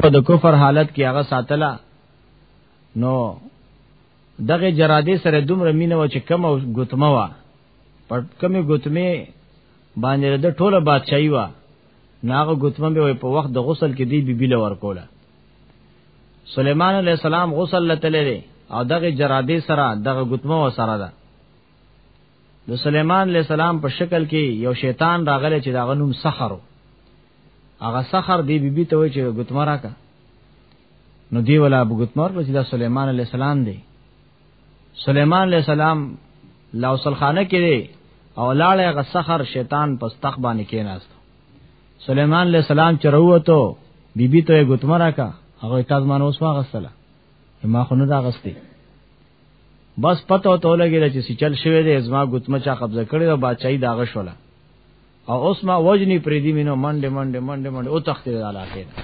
په د کفر حالت کې هغه ساتلا نو دغه جرادې سره دومره مینه و چې کم او ګوتمه وا پر کمې ګوتمه باندې د ټوله بادشاہي وا ناغه ګوتمه به په وخت د غسل کې دی بیبي لور کوله سليمان عليه السلام غسل لته لري او دغه جرادې سره دغه ګوتمه و سره ده د سليمان عليه السلام په شکل کې یو شیطان راغلی چې دا غنوم سحرو هغه سحر دی بیبي بی ته وای چې ګوتمرا کا نو دی ولا ابو ګوتمر په دا سليمان عليه السلام دی سليمان عليه السلام لاوصل خانه کې دی او لاړې هغه سحر شیطان په استخ باندې کېناست سليمان عليه السلام چروته بیبي بی ته ګوتمرا کا هغه تاسو مانوس واغسله ما خو نه دا غستې بس پته او تولګی چې سچل شوی دی زما ګوتمه چا قبضه کړی او بادشاہي داغه شوله او اوس ما وجنی پریدی مینو منډه منډه منډه منډه او تختې د علاقې نه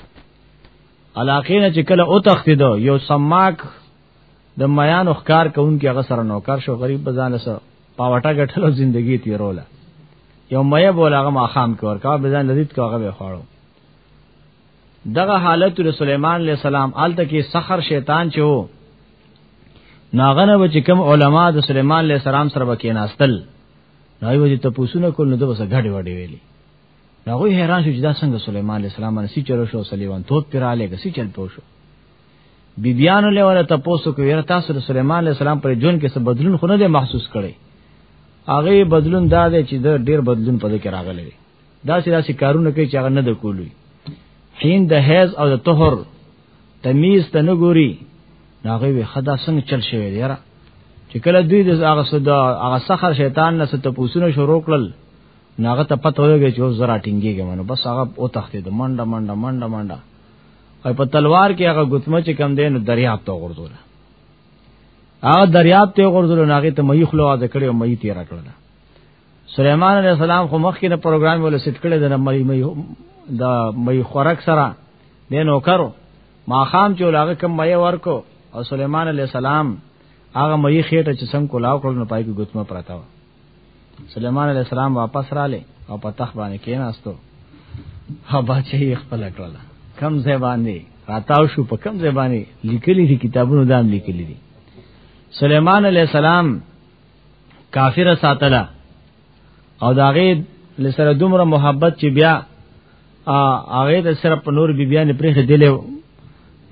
علاقې نه چې کله او تختې دو یو سماک د میان اخکار کوونکی هغه سره نوکر شو غریب بزان سره پاوټا غټلو زندگی تیروله یو مې بوله هغه ما خام کې ورکا بزان لذیت کو هغه به خړو دغه حالت رسول سليمان عليه السلام آلته کې سخر شیطان چې وو ناغنه به چې کوم علما د سليمان عليه السلام سره وکیناستل نو یو دي تپوسونه کول نو د وسه غړي وړي ویلي نو غوي حیران شو چې دا څنګه سليمان عليه السلام باندې سچلو شو سليمان توت پراله کې سچل پوه شو بیبیانو له ولا تپوسو کوي را تاسو د سليمان عليه السلام پر جون کې څه بدلون خو نه دی محسوس کړي هغه بدلون دا دی چې د ډیر بدلون په ذکر راغلی دا سې دا سې کارونه کوي چې هغه نه د کولی حین د حیض او د طهر تمیز ته نه ګوري ناغه وی خدا څنګه چل شوی دی را چې کله دوی د هغه صدا هغه سخر شیطان نه ست پوسونه شروع کړل ناغه ته پته ولګی چې زرا ټینګیږي منو بس هغه او تختې د منډه منډه منډه منډه او په تلوار کې هغه ګتمه چې کم دین دریاب ته غورځول هغه دریاب ته غورځول ناغه ته مې خلوا د کړې مې تیر کړل سليمان عليه السلام خو مخکې نه پروګرام ول سټ کړی د مې مې د مې خورک سره د نو کرو ما خام چې لاغه کم مې ورکو او سليمان عليه السلام هغه مې خېټه چې څنګه کولاو کړل نو پای کې ګوتمه پراته و سليمان عليه السلام واپس رااله او په تخ باندې کېناستو ها بچي خپل کړل کم ځای باندې راتاو شو په کم ځای باندې لیکلي دي کتابونو دام لیکلي دي سليمان عليه السلام کافر ساتله او داغه لسره دومره محبت چې بیا هغه د سره په نور بیبیان پرې خېدلې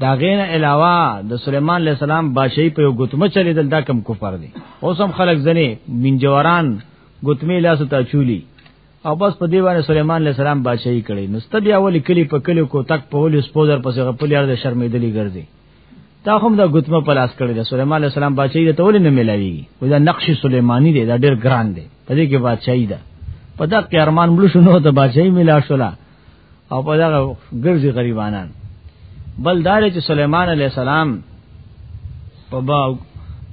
دا غین علاوه د سليمان عليه السلام بادشاہي په یو ګوتمه چلیدل دا کم کفر دي اوس هم خلک ځنې منجوران ګوتمه لاس ته چولی او بس په دی باندې سليمان عليه السلام بادشاہي کړي نو ستبیا ولي کلی په کلی کو تک په ولي سپوزر پسې غپل یار د شرمېدلی ګرځي تا هم دا ګوتمه په لاس کړی دا سليمان عليه السلام بادشاہي ته ولې نه ملاوي و دا نقش سليماني دی دا ډېر ګران دی په دې کې بادشاہي ده په دا قیرمان مړ شو نو ته بادشاہي ملا شولا او په دا ګرځي غریبانان بل دا چې سليمان عليه السلام په با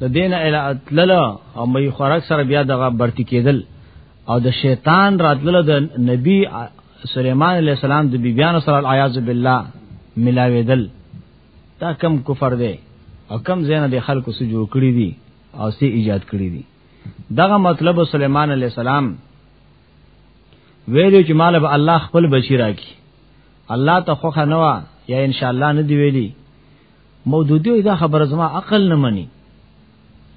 د دین اله اتلل او مې خوراک سره بیا دغه برتی کېدل او د شیطان راتلل د نبی سليمان عليه السلام د بيبيانو سره العياذ بالله ملاويدل دا کم کفر دی او کم زینه د خلکو سره جوړ کړی دي او سي ایجاد کړی دي دغه مطلب سليمان عليه السلام ویلو چې مال به الله خپل بچی راکی الله ته خوخه نه وا یا ان شاء الله نه دی ویلی مودودی دا خبره زما عقل نه مني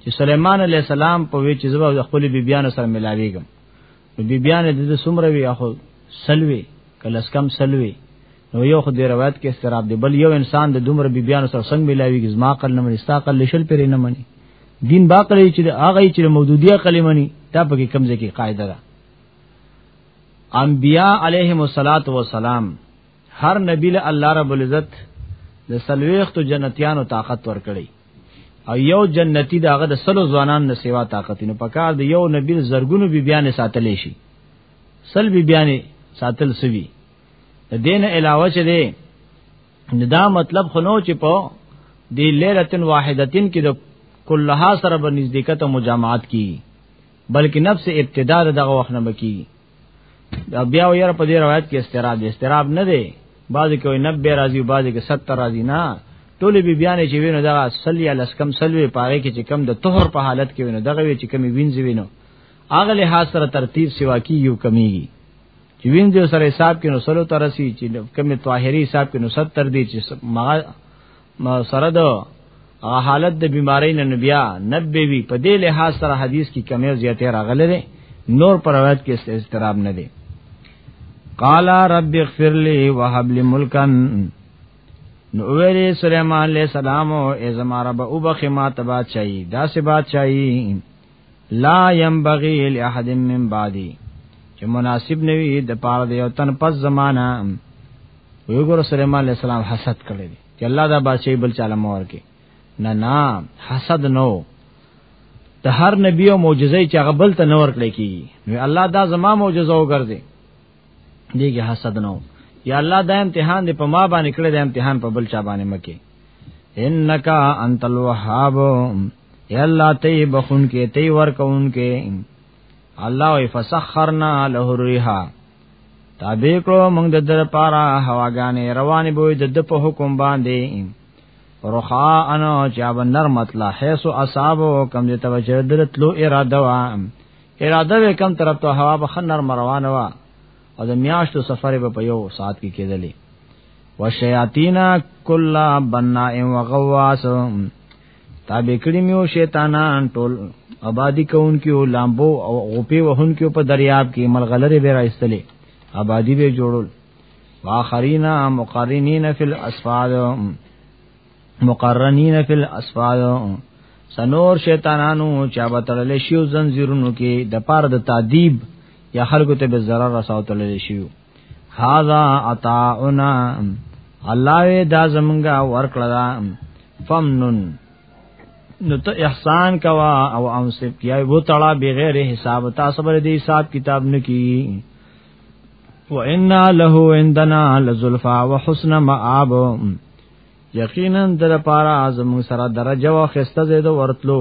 چې سليمان عليه السلام په وی چې زبر خپل بیبيانو سره ملاويږم بی بیان د دې سمره وی اخو سلوي کله سکم سلوي نو یو خو د روایت کې استراب دی بل یو انسان د دومره بی بیان سره څنګه ملاوي کې زما عقل نه مني ستا عقل لشل پرې نه مني دین باقل چې د هغه چې مودودیه کلمنی دا په کې کمزې کې قاعده ده انبیاء علیهم الصلاۃ والسلام هر نبی له الله رب العزت د سلويختو جنتیانو طاقت ورکړي او یو جنتی داغه د سلو ځوانان نه سیوا طاقت نه پکار دی یو نبی زرګونو بی بیان ساتل شي سل بی بیان ساتل سوي دین علاوه چې دی دا مطلب خنو چې په دی لیلتن واحدتن کې د کلها سره بنزدېکت او مجامعات کی بلکې نفس ابتدا دغه وخت نه بکی دا بیا یې په دې روایت کې استراب دی استراب نه دی بعضی کوي 90 راځي بعضی کې 70 راځي نه ټولې بی بیانې چې وینو دغه سلی لس کم سلوي پاره کې چې کم د طهر په حالت کې وینو دغه وی چې کمی وینځي وینو اغه له سره ترتیب سوا کی یو کمیږي چې وینځي سره حساب کې نو سلو ترسي چې کمی طاهری حساب کې نو 70 دی چې ما سره دو حالت د بیماری نه بیا نبی وی په دې لحاظ سره حدیث کې کمی زیاتې راغلې ده نور پر روایت کې استراب نه دی قال رب اغفر لي وهب لي ملکا نو ویلی سلیمان علیہ السلام او ازما رب او بخی ما تبا چایی دا سی بات چایی لا ينبغي لاحد من بعدي چې مناسب نوي د پاره د یو تن پس زمانہ وګوره سليمان عليه السلام حسد کړی دی چې الله دا بادشاہي بل چاله مور کې نه نه حسد نو د هر نبی او معجزې چې هغه بل ته نور کړی کی نو الله دا زما معجزه وګرځي دیږي حسد نو یا الله دا امتحان دی په ما باندې کړی دا امتحان په بل چا باندې مکه انک انت الوهاب یا الله ته بخون کې ته ورکون کې الله وی فسخرنا له الريح تابع کړو موږ د در پارا هواګانې روانې بوې د د په حکم باندې رخا انا چاب نرمت لا حيث اصحاب کم دې توجه درتلو اراده وا اراده به کم طرف ته هوا به خنر روانه وا او د میاشتو سفر به په یو ساعت کې کېدلې وشیاطینا کلا بنائ وغواس تابع کړی میو شیطانان ټول آبادی کوونکی او لامبو او غوپی وهونکی په دریاب کې ملغلره به راستلې آبادی به جوړول واخرینا مقرنین فی الاسفاد مقرنین فی الاسفاد سنور شیطانانو چا بتړل شیو زنجیرونو کې د پاره د تعذیب یا خلکو ته به zarar رساو تړل شیو هاذا عطاؤنا الله وی دا زمونږه ورکړه دا فمنن نو ته احسان کوا او امسب کیا وو تړه بغیر حساب تا صبر دی حساب کتاب نکی و انا له عندنا لزلفا وحسن مآب یقینا در پارا اعظم سره درجه او خسته زید ورتلو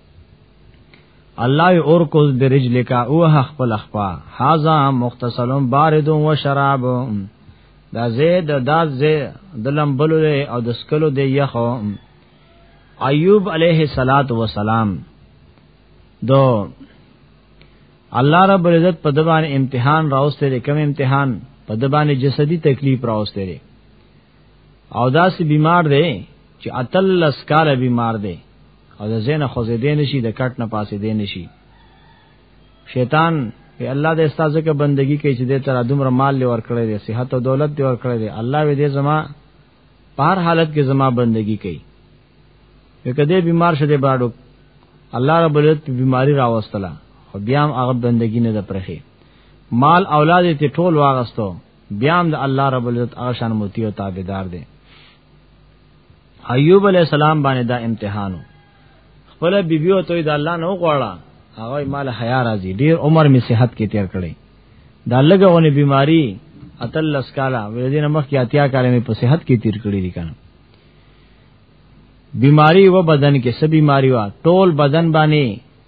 الله اور کو برجل کا او خپل خپا هاذا مختصلون بارد و شراب دا زید دا زید دلم بلو او د سکلو دی یخو ایوب علیه الصلاۃ والسلام دو الله رب العزت په دبان امتحان راوسته کوم امتحان په دبان جسدی تکلیف راوسته او داسې بیمار دی چې اتلس کال بیمار دی او د زینه خو زیدې نشي د کټ نه پاسې دی نشي شیطان په الله د استاد ځکه بندگی کوي چې د تر دومره مال لور کړی دی صحت او دولت دی ور کړی دی الله وی دې زما په هر حالت کې زما بندگی کوي یو کده بیمار شته باډو الله رب العزت بیماری راوستله خو بیا هم هغه بندگی نه ده پرخي مال اولاد ته ټول واغستو بیا هم د الله رب العزت هغه شان مطیع او تابعدار دی ایوب علی السلام باندې دا امتحانو خپل بیبي او ته د الله نه غواړه هغه مال حیا راځي ډیر عمر می صحت کې تیر کړی دا لګونه بیماری اتل لس کالا وې دې نمخ کې اتیا کاله می په صحت کې تیر کړی دي کنه بیماری و بدن کې سب بیماری وا ټول بدن باندې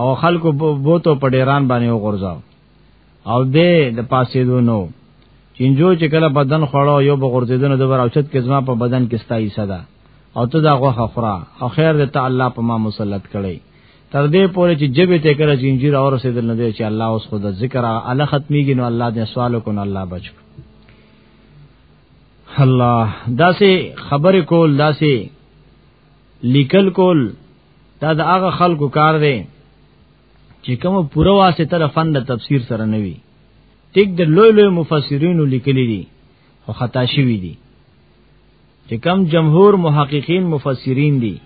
او خلکو بوتو په ډیران باندې وغورځاو او دې د پاسېدو نو چینجو چې کله بدن خړو یو بغورځیدنه د بر اوچت کې زما په بدن کې ستایي صدا او ته دا غوخه خورا او خیر دې ته الله په ما مسلط کړي تر دې پورې چې جبه ته کړه چینجیر اور رسیدل نه دی چې الله اوس خود ذکر اله ختميږي نو الله دې سوال کو نو الله بچ الله داسې خبرې کول داسې لیکل کول دا د هغه خلکو کار دی چې کومه پوره واسطه د فن د تفسیر سره نه وي ټیک د لوی لوی مفسرینو لیکلي دي او خطا شوی دي چې کم جمهور محققین مفسرین دي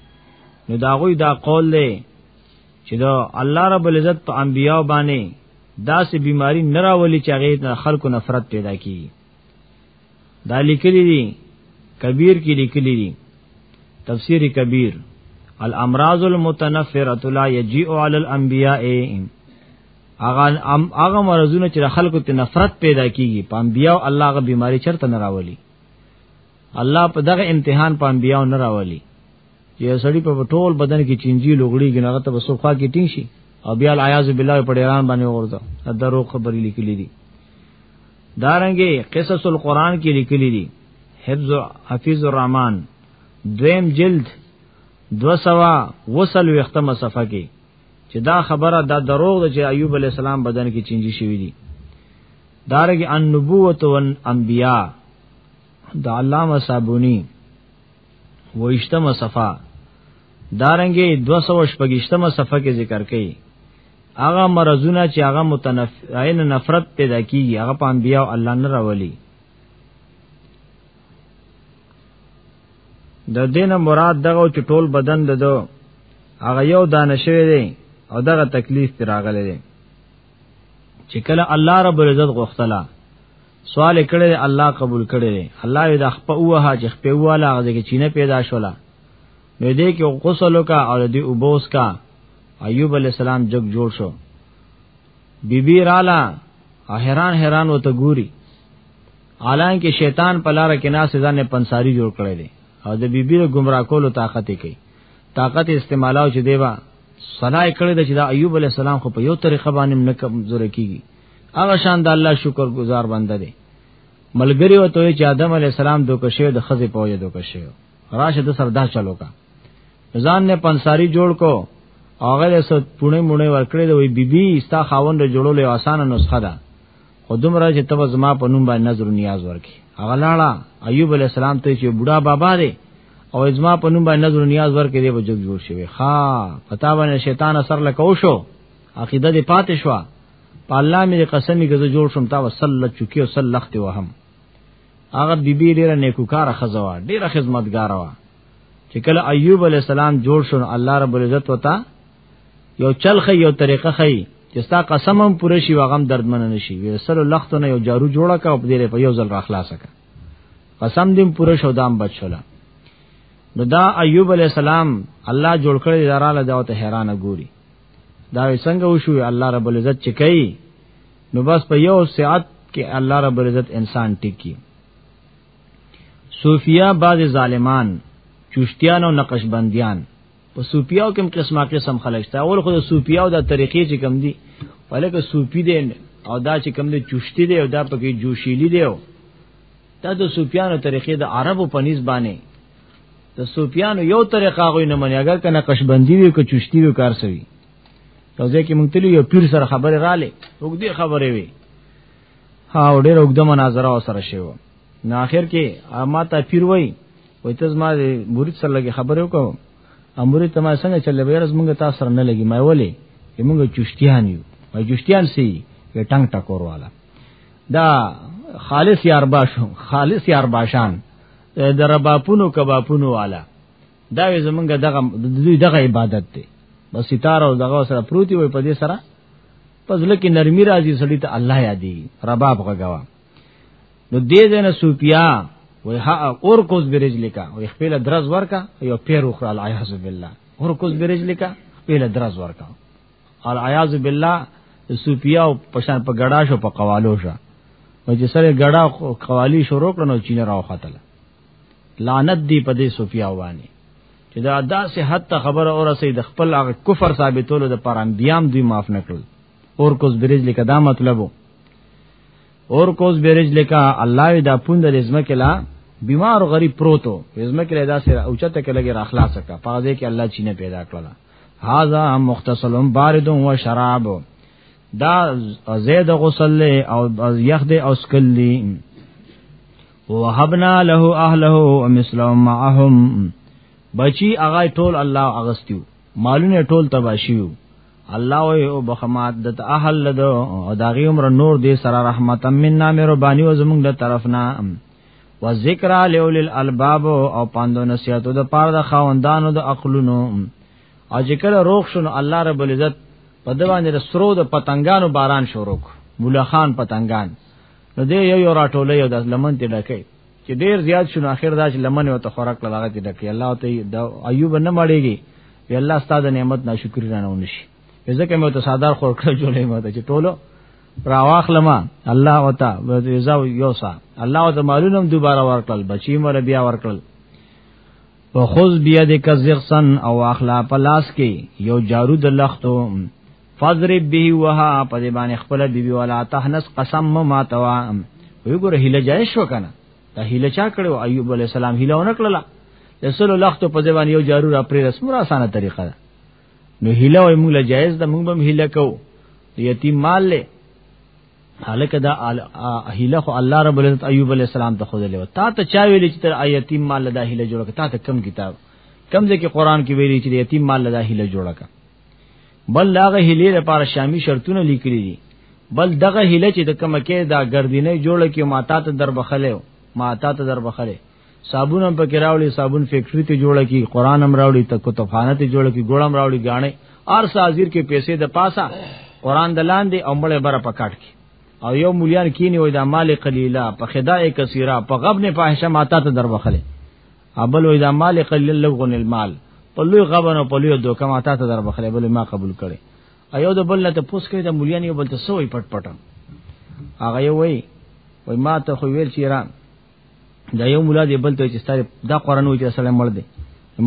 نو دا غوی دا قول دی چې دا الله رب العزت په انبیاء باندې داسې بیماری نه راولي چې هغه خلکو نفرت پیدا کیږي دا لیکلی دی کبیر کې لیکلی دی تفسیر کبیر الامراض المتنفره لا یجیء علی الانبیاء اغه اغه مرزونه چې خلکو ته نفرت پیدا کیږي په انبیاء الله غ بیماری چرته نه راولي الله په دغه امتحان په انبیاء نه راولي چې سړی په ټول بدن کې چینجی لوګړي ګناغه ته وسوخه کې ټینګ شي او بیا الیاذ بالله په ډیران باندې ورته درو خبرې لیکلې دي دارنګي قصص القرآن کې لیکلي دي حفظ حفیظ الرحمن دویم جلد دو سوا وصل وختمه صفحه کې چې دا خبره دا دروغ ده چې ایوب علی السلام بدن کې چینجی شوی دي دارنګي ان نبوت او انبیاء د علامه صابونی وښتمه صفه دارنګي 200 شپږشتمه صفه کې ذکر کړي هغه مرزونه چې هغه متنفعین نفرت پیدا کیږي هغه په انبیاء او الله نه راولي د دینه مراد دغه چې ټول بدن ددو هغه یو دانه شوی دی او دغه تکلیف پر راغلی دی چې کله الله رب العزت غوښتله سوال کړي الله قبول کړي الله یې د خپل وه چې خپل والا هغه کې چینه پیدا شوله نو دې کې غسل وکا او دې وبوس کا ایوب علی السلام جګ جوړ شو بیبی رالا حیران حیران وته ګوري حالانکه شیطان په لار کې ناس ځان نه پنساری جوړ کړی دی او د بیبی د گمراه کولو طاقت یې کوي طاقت استعمالو چې دیوا صلاح کړی د چې دا ایوب علی السلام خو په یو طریقه باندې نه کمزور کیږي هغه شان د الله شکر گزار بنده دی ملګری وته چې آدم علی السلام دوکشه د خزې په وجه دوکشه راشه د سردا چلو کا ځان نه پنساری جوړ کو هغه له سو پونه مونه ورکړې دی وی بیبي ستا خاوند جوړول یو اسانه نسخه ده خو دومره چې تب زما په نوم باندې نظر نیاز ورکي هغه لاړه ایوب علی السلام ته چې بوډا بابا دی او ازما په نوم باندې نظر نیاز ورکې دی وجود جوړ شوی ها پتا باندې شیطان اثر لکو شو عقیده دې پاتې شو په الله مې قسمی که زه جوړ شم تا وسلت چکی او سلخت وهم هغه بیبي ډیره نیکوکاره خزوا ډیره خدمتګار وا چې کله ایوب علی السلام جوړ شون الله رب العزت وتا یو چلخه یو طریقه خي چې ستا قسم هم پوره شي واغم دردمن نه شي وسلو لختونه یو جارو جوړه کا په دې په یو ځل را خلاص کا قسم دې پوره شو دام بچولا نو دا ایوب علی السلام الله جوړ کړی دراله دا ته حیران ګوري دا څنګه وشو الله رب العزت چې کوي نو بس په یو ساعت کې الله رب العزت انسان ټیکی صوفیا بعض ظالمان چشتیان او نقشبندیان په صوفیاو کې قسمه قسم خلک شته اول خو د صوفیاو د طریقې چې کم دي ولکه صوفی دي او دا چې کم دي چشتی دي او دا پکې جوشیلی دي دا د صوفیانو طریقې د عربو په نسبت باندې د صوفیانو یو طریقه غوي نه مني اگر کنه قشبندي وي که چشتي وي کار سوي یو ځکه مونږ تلو یو پیر سره خبره رااله وګدي خبره وی ها ډېر وګد مناظره سره شوه نو اخر کې اما ته پیر وای وای ته زما مرید سره لګي خبره وکم امرید ته ما څنګه چلې به رز مونږ تاسو سره نه لګي ما ولې مونږ چشتیان یو ما چشتیان سي یې ټنګ ټکور والا دا خالص یار باشو خالص یار باشان د رباپونو کباپونو والا دا وی زمونږ دغه دوی دغه عبادت دی بس ستاره او دغه سره پروتي وي په دې سره پزله کې نرمي راځي سړی ته الله یادي رباب غوا نو دې دې نه سوپیا وای ها اور کوز برج لیکا وای خپل درز ورکا یو پیر اخر العیاذ بالله اور کوز برج لیکا خپل درز ورکا العیاذ بالله سوپیا او پشان په ګډا شو په قوالو شو چې سره ګډا قوالی شروع کړنو چینه راو خاتله لعنت دی په دې صوفیا وانی چې دا داسې حتی خبره اور سي د خپل هغه کفر ثابتولو د پر انبيام دوی معاف نکړل اور کوس برج لیکه دا مطلبو اور کوس برج لیکه الله دا پوند د ازمه کلا بیمار او غریب پروتو ازمه کلا دا سره اوچته کلګي را خلاص کا پاځه کې الله چینه پیدا کړل هاذا مختصل بارد و شراب دا زید غسل او یخ دی او سکلی وهبنا له اهله ومثلهم معهم بچی هغه ټول الله اغستیو مالونه ټول تباشیو الله وی او بخمات د اهل له او داغي عمر نور دې سره رحمت مننا مې ربانی او زمونږ د طرفنا و ذکر لول الالباب او پاندو نصیحتو د پاره د خاوندانو د عقلونو او چې کله روغ شنو الله رب العزت په دوانې سرو د پتنګانو باران شروع مولا خان پتنګان نو دې یو یو راټولې او د لمن ته ډکې چې ډیر زیات شونه اخر دا چې لمن او ته خوراک لږه ته ډکې الله ته د ایوب نه مړېږي وی الله ستاسو نعمت ناشکری نه ونشي ځکه مې ته سادار خور کړ جوړې مې ته چې ټولو راواخلما الله وتا وزاو یوسا الله وتا مالونم دوباره ورکړل بچی مور بیا ورکړل فخذ بيدک زغسن او اخلا پلاس کې یو جارو د لختو فضرب به وها په دې باندې خپل بیبي ولا تحنس قسم ما توا وګوره هله جای شو کنه دا هله چا کړو ایوب علی السلام هله ونکړه رسول الله ته په ځوان یو جارو را پرې رسم را اسانه طریقه ده نو هله وي موږ له جایز ده موږ به هله کو یتیم مال له حالکه دا هیله خو الله رب العزت ایوب علی السلام ته خود له تا ته چا ویل چې تر ایتیم مال دا هیله جوړه تا ته کم کتاب کم ځکه قران کې ویلي چې یتیم مال دا هیله جوړه کا بل لاغه هیله لپاره شامی شرطونه لیکلي دي بل دغه هیله چې د کمکه دا ګردینه جوړه کې ماتا ته در بخلې ماتا ته در بخلې صابون هم پکې راوړي صابون فیکټری ته جوړه کی قران هم راوړي ته کتابخانه ته جوړه کی ګوړم راوړي غاڼه ار سازیر کې پیسې د پاسا قران د لاندې او مړې بره پکاټ کی او یو مليان کینی وای دا مال قلیلا په خدای کثیره په غبن فاحشه ماته ته دروخله ابل وای دا مال قلیل لغون المال په لوی غبن او په لوی دوکه ماته ته دروخله بل ما قبول کړي ایو د بل نه ته پوس کړي د مليان یو بل ته سوې پټ پټم هغه وای وای ما ته خو ویل چې ایران دا یو مولا دی بل ته چې ستاره دا قران وایي چې سلام مړ دی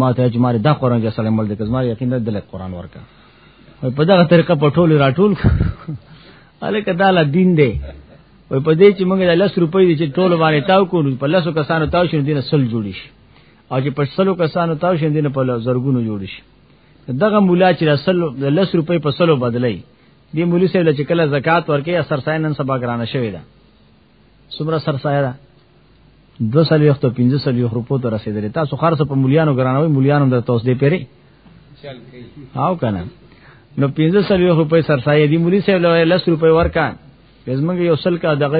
ما ته چې ماره دا قران چې سلام مړ دی کزما یقین ده دلک قران ورکا په دغه طریقه په ټول راټول الکه دا لا دین دی وای په دې چې موږ د 10 روپۍ دي چې ټول باندې تاو کو په 10 کسانو تاو شین دینه سل جوړی شي او چې په 100 کسانو تاو شین دینه په زرګونو جوړی شي دغه مولا چې اصل د 10 روپۍ په 100 بدلای دی مولی سره چې کله زکات ورکې اثر ساينن سبا ګرانه شوی دا سمره سر سایه ده دو سال وخت 15 سال یو روپو ته رسیدل تاسو خرڅ په مليانو ګرانوي مليانو د توس دی پیری او کنه نو 15 سال یو روپې سر سایه دی مولي سه لوي 10 روپې ورکا زمونږ یو سل کا دغه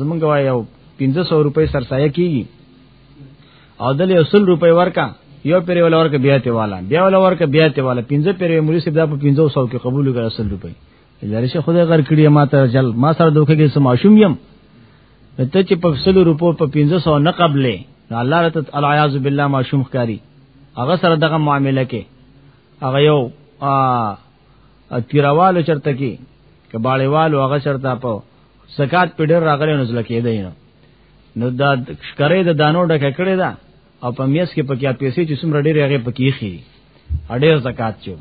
زمونږ وای یو 1500 روپې سر سایه کیږي او دل یو سل روپې ورکا یو پیری ول ورکا بیا ته والا بیا ول ورکا بیا ته والا 15 پیری مولي سه دا په 1500 کې قبول کړه 100 روپې لري شه خدای غر کړی ما ته جل ما سره دوکه کې سم ماشوم يم ته چې په 100 روپو په 1500 نه قبلې نو الله رته العیاذ بالله ماشوم ښکاری هغه سره دغه معاملې کې هغه یو ا تیروالو چرته کې کباړیوالو هغه چرته په زکات په ډیر راغلی نو ځل کېدای نه نو دا شکرې د دانو ډکه کړې ده او په میس کې پکې پیسې چې څومره ډېرې هغه پکې خي اډېر زکات چو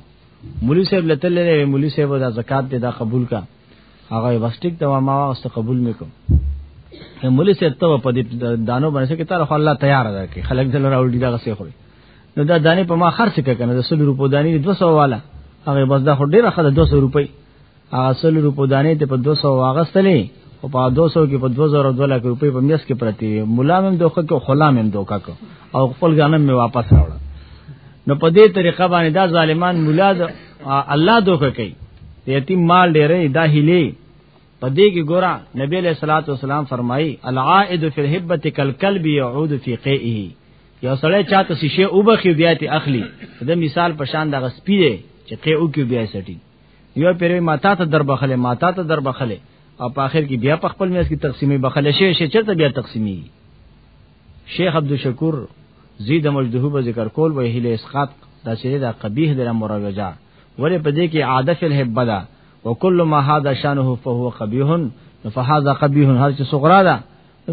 مولوی صاحب لته لري مولوی صاحب دا زکات دې دا قبول کا هغه واستیک دا ما واست قبول میکو ته مولوی صاحب ته په دې دانو باندې کې تعالی الله تیار ده کې خلک دل راوړي دا غسه خوري نو دا دانه په ما خرڅ کنه د 100 روپو دانی 200 والا هغه بس دا خو ډیره خده 200 روپۍ هغه سل روپو دانې ته په 200 واغستلې او په 200 کې په 2000 دوله کې روپې په میس کې پرتی وي مولا مم دوخه کې خلا مم دوکا کو او خپل غنم می واپس راوړ نو په دې طریقه باندې دا ظالمان مولا د الله دوخه کوي یتیم مال ډېرې دا هلي په دې کې ګورا نبی له صلوات و سلام فرمایي العائد فی الهبه کالکلب يعود فی قیئه یو سړی چاته شیشه وبخي بیا ته اخلي دا مثال په شان د غسپی دی چې قیئو کې بیا سټي یو پیروي ماتا ته در بخله ماتا ته در بخله او په اخر کې بیا په خپل میاس کې تقسیمي بخله شي شي چرته بیا تقسیمي شیخ عبد الشکور زید مجدهو به ذکر کول وی هله اسقاط دا چې دا قبیح دره مروجا ولې په دې کې عاده فل هبدا وکل ما هذا شانه فهو قبیح فهذا قبیح هر چې صغرا ده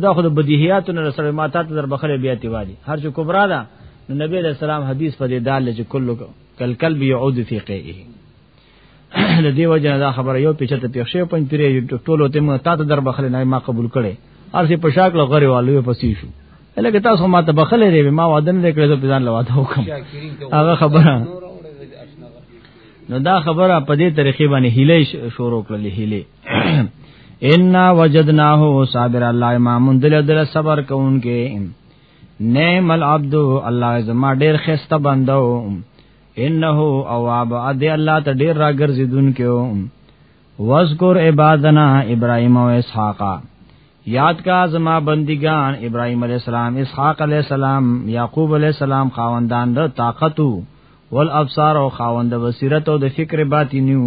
دا خو د بدیهیاتو نه سره ماته ته در بخره بیا تی وادي هر چې کبرا ده نو نبی علیہ السلام حدیث په دې دال چې کلو کل کلب یعود فی قیه د دې وجه دا خبره یو پیچه ته پیښ شو پنځ پیری ټولو ته ما ته در بخره نه ما قبول کړي هر څه پښاک لغره والو پسې شو لکه تاسو ما ته بخله دی ما وعده نه کړې ته پېژان لواده وکم هغه خبره نو دا خبره په دې طریقې باندې هیله شروع کړلې هیله ان وجدناه صابر الله امام دل دل صبر کوونکې نعم العبد الله زما ډیر خسته بندو انه اواب ادي الله ته ډیر راګرځیدونکو واذکر عبادنا ابراهيم او اسحاق یاد کا زما بندگان ابراهيم عليه السلام اسحاق عليه السلام يعقوب عليه السلام خاوندان د طاقتو والابصار او خاوند بصیرت او د فکر باطنیو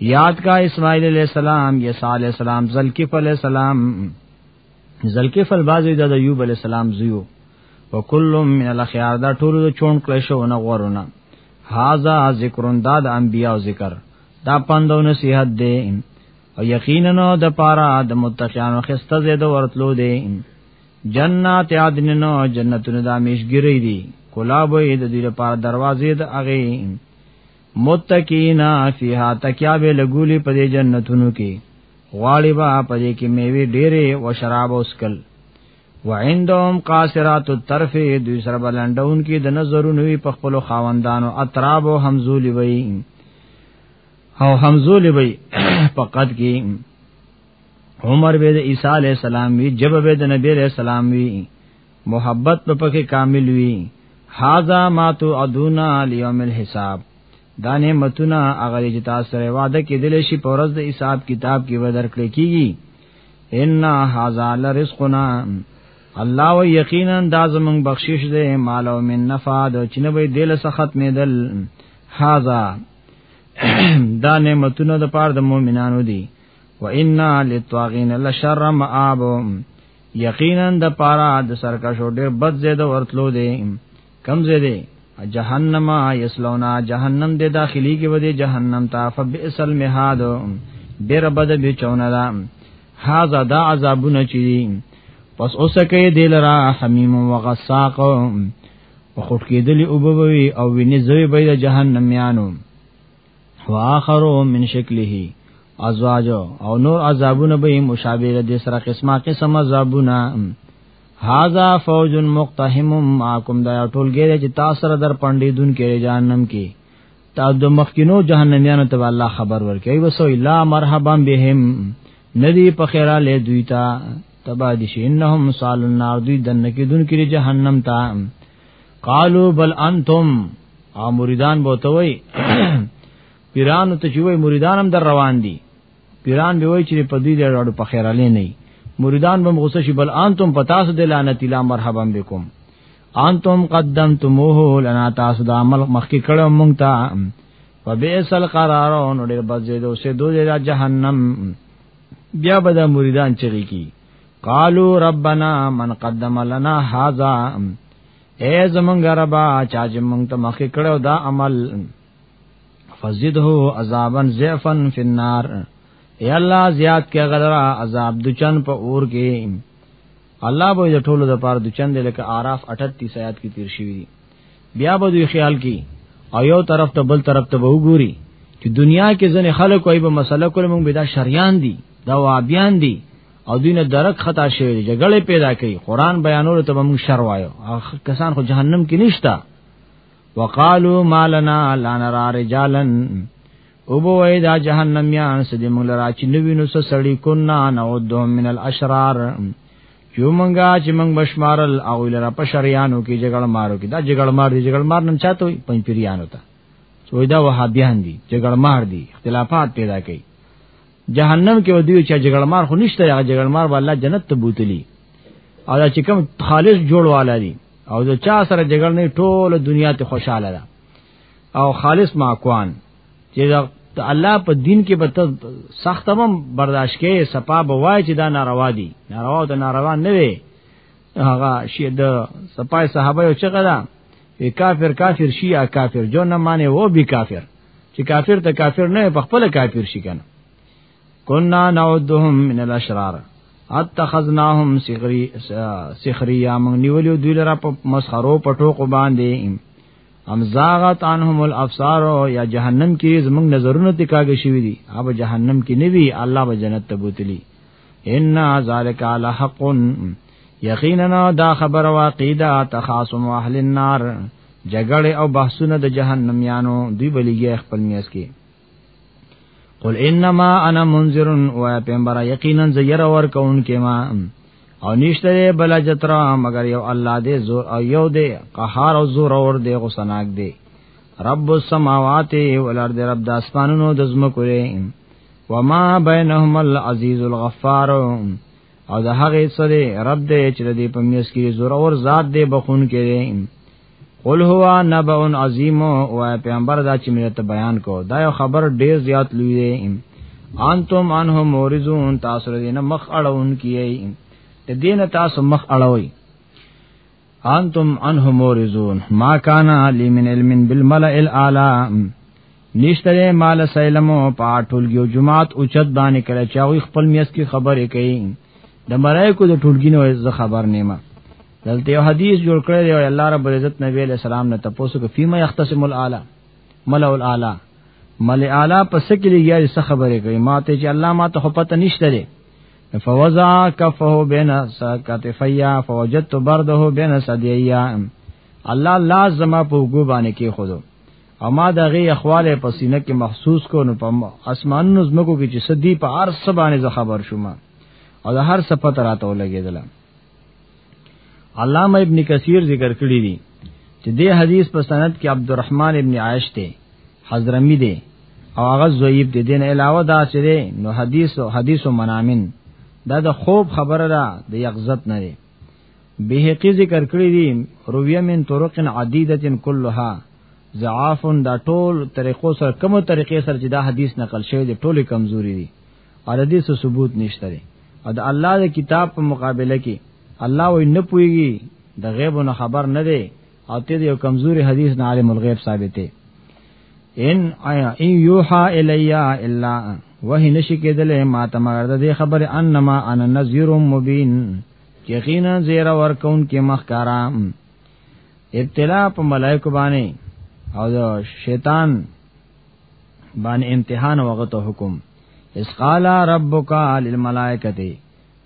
یاد کا اسماعیل علیہ السلام یسع علیہ السلام ذلکف علیہ السلام ذلکف البازی د ایوب علیہ السلام زیو وکل من الاخيار دا ټول د چون کله شو نه غورونه هاذا ذکرون دا د انبیاء ذکر دا پندو نصیحت دی او یقینا د پاره د متقینو خسته زید ورتلو دی جنات عدن نو جنتونه د میشګری دی کلا به د دې لپاره دروازې د اغه متکینا فیها تکیا به لګولی په دې جنتونو کې غواړي با په دې کې میوه ډېره او شراب اوسکل وعندهم قاصرات الطرف دوی سره بلندون کې د نظرونو وی په خپل خاوندانو اطراب او همزول وی او همزول وی فقط کې عمر به د عیسی علی السلام وی جب به د نبی علی السلام وی محبت په پکې کامل وي هاذا ما توعدون لیوم الحساب دا نعمتونه هغه چې تاسو سره وعده کېدل شي په ورځ د حساب کتاب کې به درکړي کیږي ان هاذا لرزقنا الله و یقینا دا زمون بخشش دی مال او من نفع د چنه به دل سره ختمې دل هاذا دا نعمتونه د پاره د مؤمنانو دي و ان للطاغین لشر مآب یقینا د پارا د سرکشو ډیر بد زید ورتلو دی کم زید جهنم یسلونا جهنم د داخلي کې ودی جهنم تا فبئسل مهاد ډیر بد به چونه دا هاذا دا عذابونه چي پس اوس کې دل را حمیم و غساق او خټ کېدلی او بوي او ویني زوی به د جهنم یانو واخرو من شکله ازواج او نور عذابونه به مشابه دي سره قسمه قسم عذابونه هاذا فوج مقتحم معكم دا ټولګه چې تاسو سره در پاندې دن کې جهنم کې تا د مخکینو جهنميانو ته الله خبر ورکړي وسو الا مرحبا بهم ندی په خیره له دوی ته تبا دي شي انهم صالون نار دوی دنه کې دن کې جهنم ته قالو بل انتم او مریدان بوتوي پیرانو ته چې وای مریدان هم در روان دي پیران به وای چې په دې لړ په خیر علي نه مریدان به غوسه شي بل انتم پتاسو د لعنت لا مرحبا بكم انتم قدمتموه لنا تاسو د عمل مخکې کړو مونږ ته فبئس القرار نو ډېر بځې دوسه دوی د جهنم بیا به دا مریدان چغی کی قالو ربنا من قدم لنا هذا اے زمونږ ربا چا چې مونږ ته مخکې کړو دا عمل فزده عذابا ضعفا فی النار اے الله زیات کې غلرا عذاب د چن په اور کې الله به د ټولو د پاره د چن د لکه আরাف 38 آیات کې تیر شوی دی بیا به دوی خیال کی او یو طرف ته بل طرف ته به وګوري چې دنیا کې ځنې خلک کوي به مسله کول موږ به دا شریان دي دا وابیان دي او دینه درک خطا شوی دی جګړه پیدا کوي قران بیانولو ته موږ شر وایو کسان خو جهنم کې نشتا وقالو مالنا لا نرى رجالا او بو وای دا جهنم یان سدی موږ را چې نوینو سړی کو نه نو دوه من الاشرار یو منګه چې منګ بشمارل او لره په شریانو کې جګړه مارو کې دا جګړه مار دي جګړه مار نن چاته وي پنځ پیریانو ته سوې دا وهابیان دي جګړه مار دي اختلافات پیدا کوي جهنم کې ودیو چې جګړه مار خو نشته هغه جګړه مار به الله جنت ته بوتلی او دا چې کوم خالص جوړواله دي او دا چا سره جګړه نه ټول دنیا ته خوشاله ده او خالص ماکوان چې د الله په دین کې به سخت هم برداشت کې سپا به وای چې دا ناروا دي ناروا او ناروا نه وي هغه شی د سپای صحابه یو چغه ده وی کافر کافر شیعه کافر جو نه معنی وو بی کافر چې کافر ته کافر نه په خپل کافر شي کنه کنا نعدهم من الاشرار اتخذناهم سخري سخريا موږ نیولیو دوی لرا په مسخرو پټو کو باندې ام زاغت عنهم الابصار یا جهنم کې زمنګ نظرونه تکاګه شوی دي اب جهنم کې نه وی الله به جنت ته بوتلی ان ذالک علی حق یقینا دا خبر واقع ده تخاصم اهل النار جګړه او بحثونه د جهنم یانو دی بلیږي خپل میاس کې قل انما انا منذر و پیغمبر یقینا زیر ور کون کې ما او نشته بل جترا مگر یو الله دې زور او یو دې قهار او زور اور دې غسناک دې رب السماوات والارض رب د اسمانونو د زمکو لري وما بينهم العزيز الغفار او د هغه سره رب دې چې دې په میس کې زور اور ذات دې بخون کې قل هو نبأ عظیم او پیغمبر دا چې مې ته بیان کو دا یو خبر ډیر زیات لوی دی انتم انه مورزون تاسو دې نه مخ اړون کیي ته دې نه تاسو مخ اړوي انتم انه مورزون ما کان علی من علم بالملئ الاعلى نشتره مال سیلمو پاټول یو جماعت اوچت باندې کړه چا خپل میس کی خبرې کوي د ملائکو د ټولګینو ز خبر نیمه دلته یو حدیث جوړ کړی دی الله رب العزت نبی علیہ السلام نه تاسو کو فیما یختصم الاعلى ملأ الاعلى ملأ الاعلى پس کې لګیا څه خبره کوي ما ته چې الله ما ته پته نشته دی فوزع کفه بین سکتفیا فوجدت برده بین صدییا الله لا زما په وګو باندې کې خودو او ما دغه اخوال په سینه کې محسوس کو نو په اسمانونو زمکو کې چې سدی په هر څه باندې خبر شوم او د هر څه پته راته ولګېدله علامه ابن کثیر ذکر کړی دی چې دې حدیث په سند کې عبدالرحمن ابن عائش ته حضرمی دی او هغه ضعیف دی دین علاوه دا چې دی نو حدیث او حدیث و منامن دا د خوب خبره ده د یقظت نه دی بهقی ذکر کړی دی رویه من طرق عدیده کلها ضعاف دا ټول طریقو سره کومه طریقې سره چې دا حدیث نقل شوی دی ټوله کمزوري دي او د دې څه ثبوت نشته دی او د الله د کتاب په مقابله کې الله وای نه پويږي د غیب نه خبر نه دی او ته یو کمزوري حدیث نه عالم الغیب ثابته ان ایا ان یوحا الیا الا وه نشی کېدل ما ته مگر د دې خبره انما انا نذیر مبین یقینا زیر ورکون کې مخکارا ابتلا په ملائکه باندې او شیطان باندې امتحان وغه ته حکم اس قال ربک للملائکه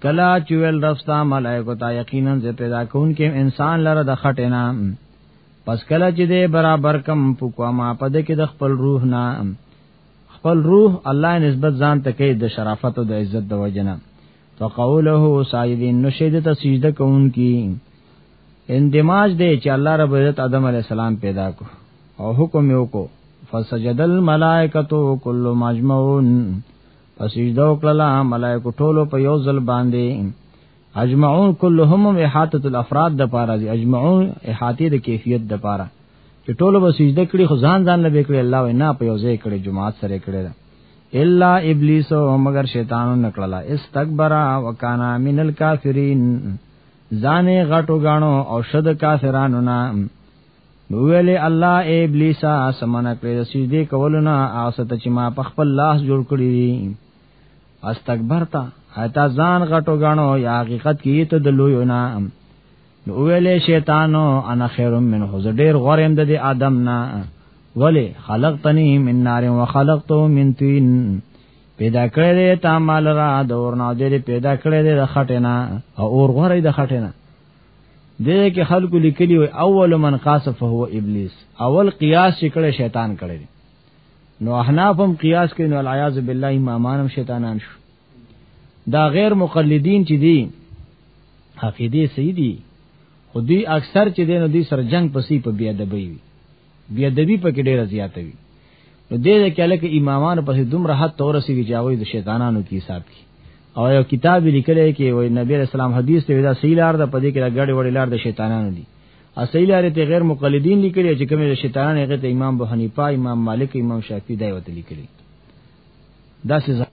کلا چویل رستا ملائکه تا یقینا ز پیدا کون کې انسان لره د خټینا پس کلا چې دې برابر کم پکوا ما پد کې د خپل روح نه خپل روح الله نسبت ځان ته کې د شرافت او د عزت د وجنه فقوله سایدین نشید ته سجده کون کی اندماج دی چې الله رب عزت آدم علی السلام پیدا کو او حکم یو کو فسجد الملائکه کل مجمعون فسجد وکړه ملائکه ټولو په یو ځل باندې اجمعون كلهم احاطه الافراد د پاره دي اجمعون احاطه د کیفیت د پاره چې ټولو به سجده کړي خو ځان ځان نه وکړي الله وینا په یو ځای کړي جماعت سره کړي الا ابلیس او مگر شیطان نکړلا استكبر وکانا من الکافرین ځانې غټو غاڼو او شد کافرانو نه نو ویلې الله اے ابلیس اسمنه کړې د سجدي کولو نه اوسته چې ما په خپل لاس جوړ کړی دي استکبرتا ایتا ځان غټو غاڼو یا حقیقت کې ته د لوی نه نو ویلې شیطانو انا خیر من هو زه ډیر غورم د آدم نه ولی خلقتنی من نار و خلقتو من طین پیدا کړی دی تا مال را د اور نه دی پیدا کړی دی د خټینا او اور غوړی د خټینا دې کې خلکو لیکلی وي اول من قاس فهو ابلیس اول قیاس چې کړه شیطان کړی نو احناف هم قیاس کوي نو العیاذ بالله امامان هم شیطانان شو دا غیر مقلدین چې دي عقیده سیدی خو دوی اکثر چې دین دوی سر جنگ پسې په بیا دبی وي بی ادبی پکې ډیره زیاته وي نو دې دې کې لکه امامانو پسې دومره حد تورسیږي چې هغه د شیطانانو کې حساب کی او یو کتاب لیکل کې وای نبی رسول الله حدیث ته دا صحیح لار ده پدې کې دا غړې وړې لار د شیطانانو دي اصلي لار ته غیر مقلدین لیکل چې کومه د شیطانانو هغه ته امام ابو حنیفه امام مالک امام شافعی دا وته لیکل دا څه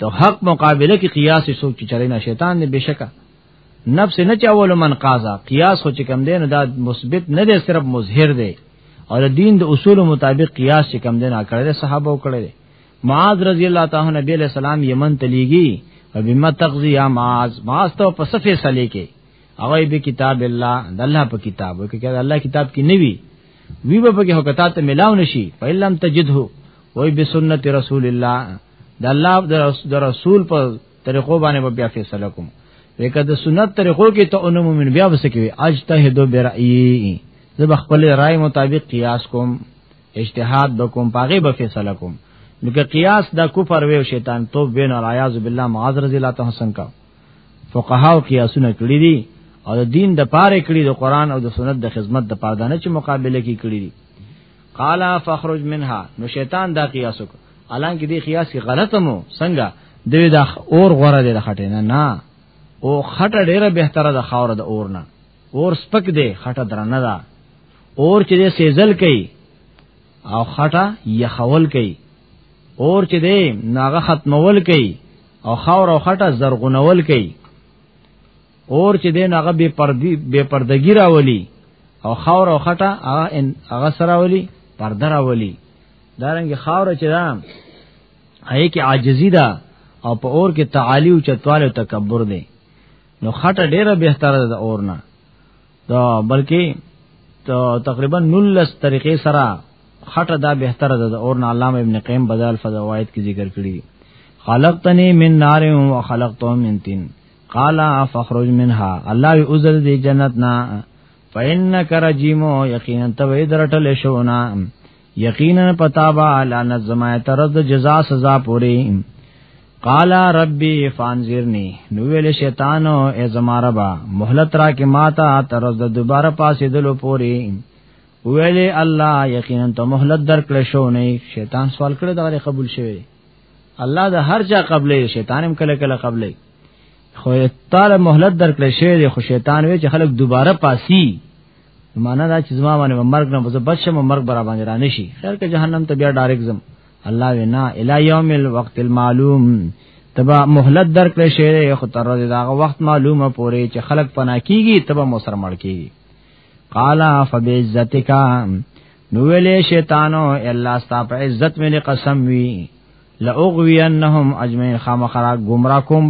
د حق مقابله کې قیاس سوچ چلے نه شیطان دې بشکا نفس نه چاول من قاضا قیاس خو چې کم دی نه دا مثبت نه دی صرف مظهر دی او د دین د اصول مطابق قیاس چې کم دی نه کړی صحابه وکړي معاذ رضی الله تعالی عنہ نبی علیہ السلام یمن تلیږي وبما تقضی یا معاذ معاذ ته په صفه سلی کې هغه به کتاب الله د الله په کتاب کې الله کتاب کې نوي وی به پکې حکتا ته ملاو نشي فیلم تجده وای به سنت رسول الله د الله د رسول په طریقو باندې بیا فیصله کوم وکړه د سنت طریقو کې ته انم من بیا وسکوي اجتهد برأیی زه به خپل رائے مطابق قیاس کوم اجتهاد بکوم پاغه به فیصله کوم نو که قیاس دا کفر وی شیطان تو بین العیاذ بالله معاذ رضی الله تعالی عنہ فقهاو قیاسونه کړی دي او د دین د پاره کړی د قران او د سنت د خدمت د پاره نه چې مقابله کې کړی دي قال فخرج منها نو شیطان دا قیاس وک الان کې دی قیاس کې غلط مو څنګه دوی دا اور غره دی د خټه نه نه او خټه ډیره بهتره د خاور د اور نه اور سپک دی خټه درنه ده اور چې سیزل کوي او خټه یخول کوي اور چې دی ناغه ختمول کوي او خاور او خټه زرغونول کوي اور چې دین هغه بے پردی بے پردګی راولي او خاور او خټه هغه هغه سراولي پرده راولي دارنګ خاور چې دا هي کې عاجزی ده او په اور کې تعالی او چتواله او تکبر دی نو خټه ډیره بهتره ده اور نه دا بلکې تقریبا 19 طریقې سره خټه دا بهتره ده اور نه علامه ابن قیم بدل فزوائد کی ذکر کړی خلقتنی من نار و خلقتو من تین قال فخرج منها الله یوزل دی جنت نا فإنك رجيم یقینا تو درټل شونا یقینا پتا با لعنت زما تر د جزاء سزا پوری قال ربي فانذرني نو ویل شیطان او زما ربا مهلت را کې ماتا تر د دوباره پاسې دلو پوری ویلې الله یقینا ته مهلت درکړې شو نه شیطان سوال کړی دا لري قبول شوی الله دا هر چا قبلې شیطان هم کله کله قبلې خو تعالی مهلت درکړې شوی خو شیطان وی چې خلک دوباره پاسی معنا دا چې زما باندې مرګ نه بزو بچم مرګ برابر باندې را نشي خیر که جهنم ته بیا ډایرک زم الله وینا الی یوم الوقت المعلوم تبا مهلت درکړې شوی خو تر دې دا وخت معلومه پوري چې خلق پنا کیږي تبا مو سره مړ کیږي قالا فبعزتک نو ویلې شیطانو الله ستا په عزت مې قسم وی لأغوینهم اجمعین خامخرا گمراه کوم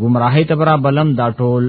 گمراهی تبرا بلم دا ټول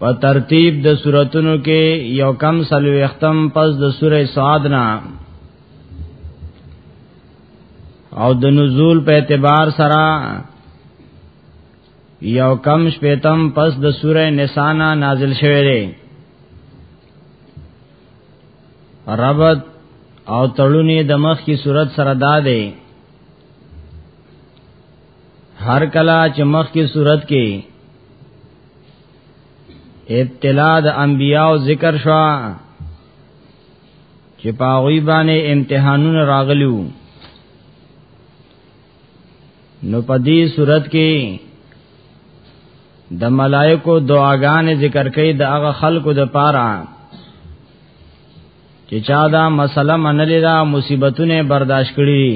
په ترتیب د سوراتونو کې یو کم سلو ختم پس د سوره سعد نه او د نزول په اعتبار سره یو کم شپیتم پس د سوره نساء نازل شوه دی ربط او تړونی د مخ کی صورت سره دادې هر کلا چې مخ کې صورت کې ابتلا د انبیاو ذکر شو چې پاغوی باندې امتحانونه راغلیو نو په دې صورت کې د ملائکو دعاګانې ذکر کړي د هغه خلکو د پاره چې چا دا مسله منلې دا مصیبتونه برداشت کړي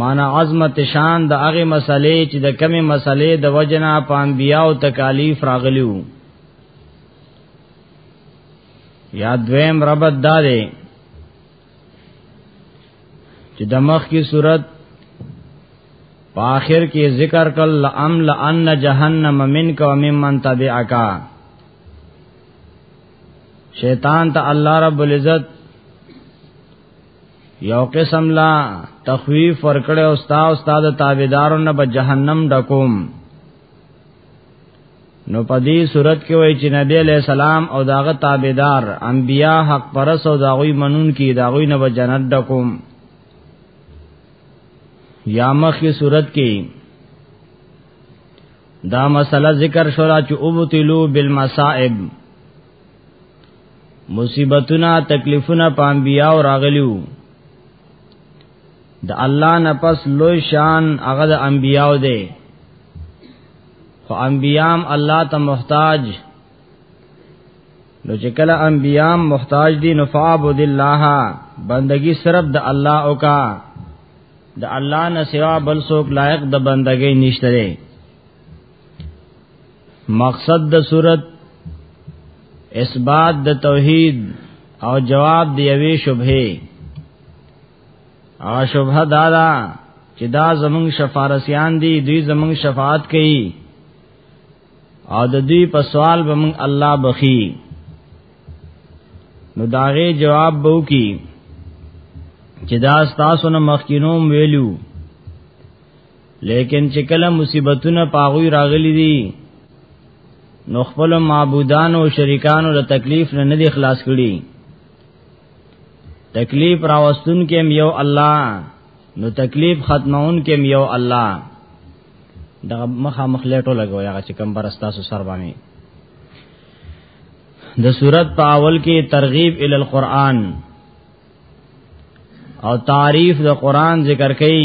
مانا عظمت شان د هغه مسلې چې د کمی مسلې د وجنا پام بیا او تکالیف راغلیو یا دویم ربط دا دی چې د مخ کی صورت په آخر کې ذکر کل لام لان جهنم منک و ممن تبعک شیطان ته الله رب العزت یو قسم لا تخویف ورکړې او ستا او استاد تابعدارو نه به جهنم ډکوم نو په دې صورت کې وای چې نبی علیہ السلام او داغه تابعدار انبیا حق پرس او داغوی منون کې داغوی نه به جنت ډکوم یا مخ کی صورت کې دا مسله ذکر شورا چې او بتلو بالمصائب مصیبتونه تکلیفونه پامبیا او راغلیو د الله نه پس لوی شان هغه د انبیاو دی خو انبیام الله ته محتاج نو چې کله انبیام محتاج دي نو فعبد الله بندگی صرف د الله او کا د الله نه سوا بل څوک لایق د بندګۍ نشته مقصد د صورت اثبات د توحید او جواب دی یوې شبهه او شبهه دا ده چې دا زمون شفارسیان دي دوی زمون شفاعت کوي او د دوی په سوال به مون الله بخي نو داغه جواب بو کی چې دا تاسو نه مخکینوم ویلو لیکن چې کله مصیبتونه پاغوی راغلي دي نو خپل معبودان او شریکانو له تکلیف نه نه دي خلاص کړي تکلیف راوستون کې یو الله نو تکلیف ختمون کې یو الله دا مخه مخلیټو لګوي هغه چې کم برستا سو سر باندې د صورت په اول کې ترغیب ال القرآن او تعریف د قرآن ذکر کړي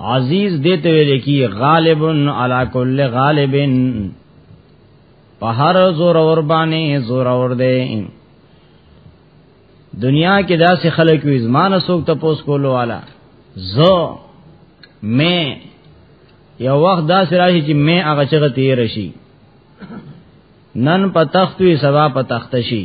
عزیز دې ته ویل کی غالب علی کل غالب په هر زور اور باندې زور اور دې دنیا کې داسې خلک وي زمانه سوک ته پوس کولو والا زو مې یو وخت داسې راشي چې مې هغه چغه تیر شي نن په تخت وي سبا په تخت شي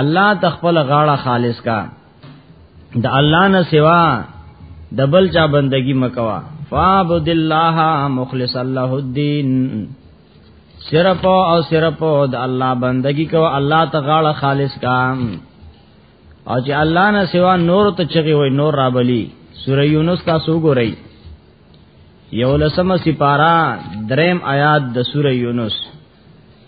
الله تخپل غاړه خالص کا د الله نه سوا د بل چا بندگی مکوا فعبد الله مخلص الله الدين صرف او صرف د الله بندگی کو الله ته غاړه خالص کا او چې الله نه سوا نور ته چغي وای نور را بلی سوره یونس تاسو ګورئ یولسم سپارا دریم آیات د سوره یونس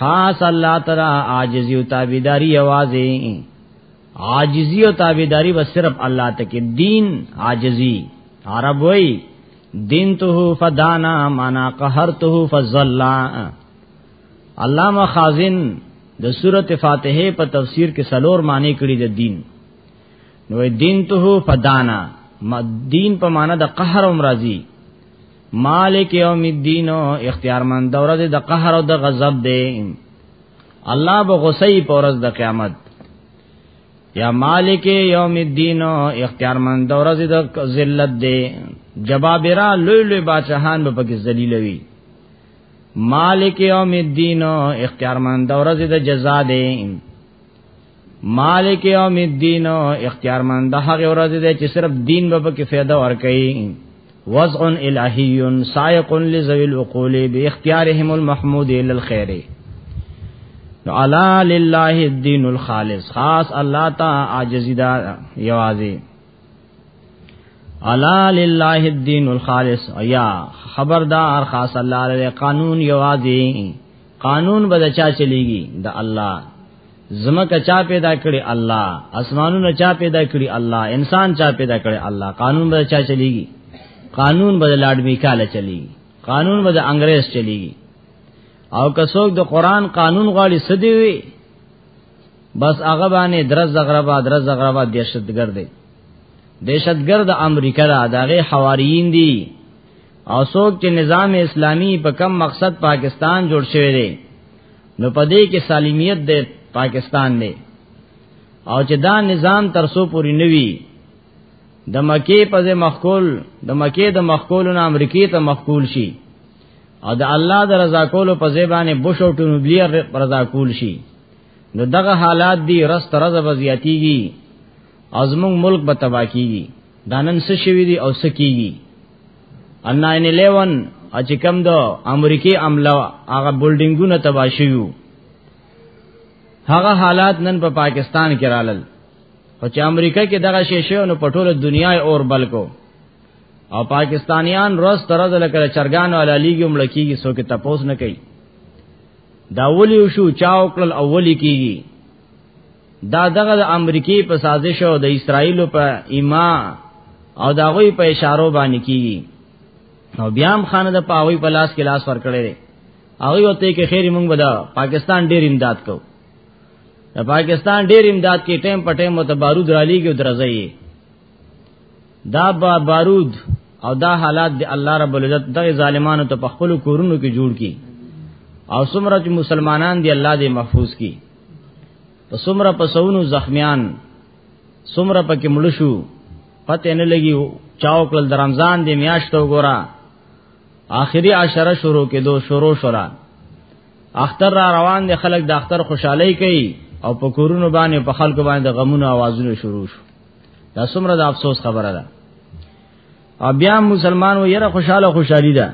خاص الله تعالی عاجزی او تابعداري اوازې عاجزی او تابعداري بس صرف الله ته کې دین عاجزی عرب وای دین ته فدانا معنا قهرته فزلا علامہ خازن د سورته فاتحه په تفسیر کې سلور معنی کړی د دین نو دین ته فدانا دین په معنا د قهر او مرضی مالک یوم الدین اختیار من دوره د قهر او د غضب دی الله به غصې په ورځ د قیامت یا مالک یوم الدین اختیار من دوره د ذلت دی جبابرا لوی لوی بادشاہان به پکې ذلیل وي مالک یوم الدین اختیار من دوره د جزا دی مالک یوم الدین اختیار مند هغه ورځ دی چې صرف دین به پکې فایده ور کوي وضع الہی سائق لذوی العقول باختیارهم المحمود الى الخير نو الا لله الدین الخالص خاص الله تا عاجزی دا یوازي الا لله الدين الخالص ایا خبردار خاص الله علیه قانون یوازي قانون به چا چلیږي د الله زمکه چا پیدا کړی الله اسمانونه چا پیدا کړی الله انسان چا پیدا کړی الله قانون به چا چلیږي قانون به لاډ میکاله چلیږي قانون به انګريز چلیږي او که څوک د قران قانون غواړي سدي وي بس هغه باندې درز زغربا درز زغربا دهشتګرد دی دهشتګرد امریکا دا دغه حواریین دي او څوک چې نظام اسلامی په کم مقصد پاکستان جوړ شوی دی نو پدې کې سالمیت د پاکستان دی او چې دا نظام تر سو پوری نوي د مکه په ځای مخکول د مکه د مخکولونو امریکای ته مخکول شي او د الله د رضا کولو په زیبانه بوش او ټونوبلیر رضا کول شي نو دغه حالات دی رست رضا وزیاتیږي ازمون ملک به تبا کیږي دانن څه شوی دی او څه کیږي ان 911 اچ کم دو امریکای عمله هغه بلډینګونه تبا شیو هغه حالات نن په پا پاکستان کې رالل او چې امریکا کې دغه شې شو نو په ټوله دنیا اور بلکو او پاکستانیان روز تر ورځې لکه چرګان او لالیږي هم لکېږي سو کې تپوس نه کوي دا ولی شو چا وکړل اولی کیږي دا دغه د امریکای په سازش او د اسرایل په ایما او دا غوی په اشارو باندې کیږي او بیا هم خانه د پاوی په لاس کې لاس ور کړی هغه وته کې خیر مونږ بدا پاکستان ډیر امداد کو د پاکستان ډیر امداد کې ټیم په ټیم متبارود را لیږي او درځي دا با بارود او دا حالات دی الله رب العزت دغه ظالمانو ته په خپل کورونو کې جوړ کی او څومره چې مسلمانان دی الله دې محفوظ کی په څومره په سونو زخمیان څومره پکې مړ شو پته نه لګي چاو کول د رمضان دی میاشت وګورا آخري عشره شروع کې دو شروع شورا اختر را روان دي خلک د اختر خوشحالي کوي او په کورونو باندې په خلکو باندې غمونو आवाजونه شروع شو دا څومره د افسوس خبره ده او بیا مسلمانو یره خوشاله خوشحالي ده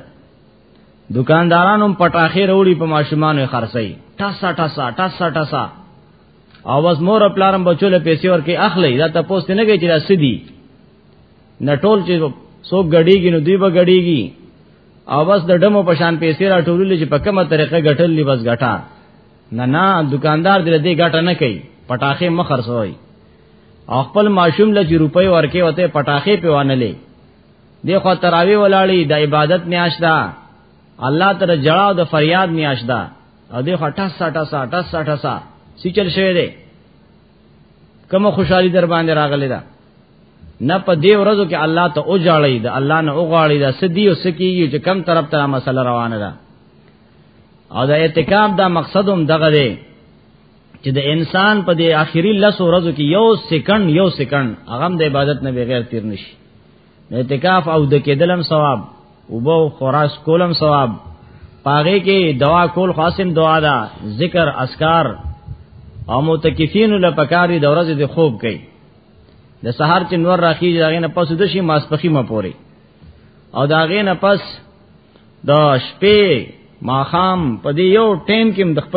دکاندارانو پټاخې وروړي په ماشومانو خرڅي ټاسا ټاسا ټاسا ټاسا او بس مور او پلارم بچو له پیسې ورکې اخلي دا ته پوسټ نه کوي چې دا سدي نه ټول چې سو غړيږي نو دی به غړيږي او بس د ډمو په شان پیسې را ټولول چې په کومه طریقه غټلې بس غټا نه نه دکاندار دې دې غټه نه کوي پټاخې مخرسوي خپل ماشوم له چې روپۍ ورکې وته پټاخې پیوانه لې دی خو تراوی ولاړی د عبادت میاش ده الله تر جړاو د فریاد میاش ده او دی خو ټس ټس ټس ټس سچل شوی دی کوم خوشحالي در باندې راغلی ده نه په دې ورځو کې الله ته او جړی ده الله نه او غاړی ده سدی او سکیږي چې کم طرف ته مسله روانه ده او د اعتکاف دا مقصد هم دغه دی چې د انسان په دې آخري لس ورځو کې یو سکند یو سکند هغه د عبادت نه بغیر تیر نشي د اعتکاف او د کېدلم ثواب او بو خراس کولم ثواب پاغه کې دوا کول خاصم دعا ده ذکر اسکار او متکفین له پکاري د ورځې د خوب کوي د سحر چې نور راخی داغه نه پس د شي ماسپخی ما پوري او داغه نه پس د شپې ماخام په دې یو ټیم کې د خپل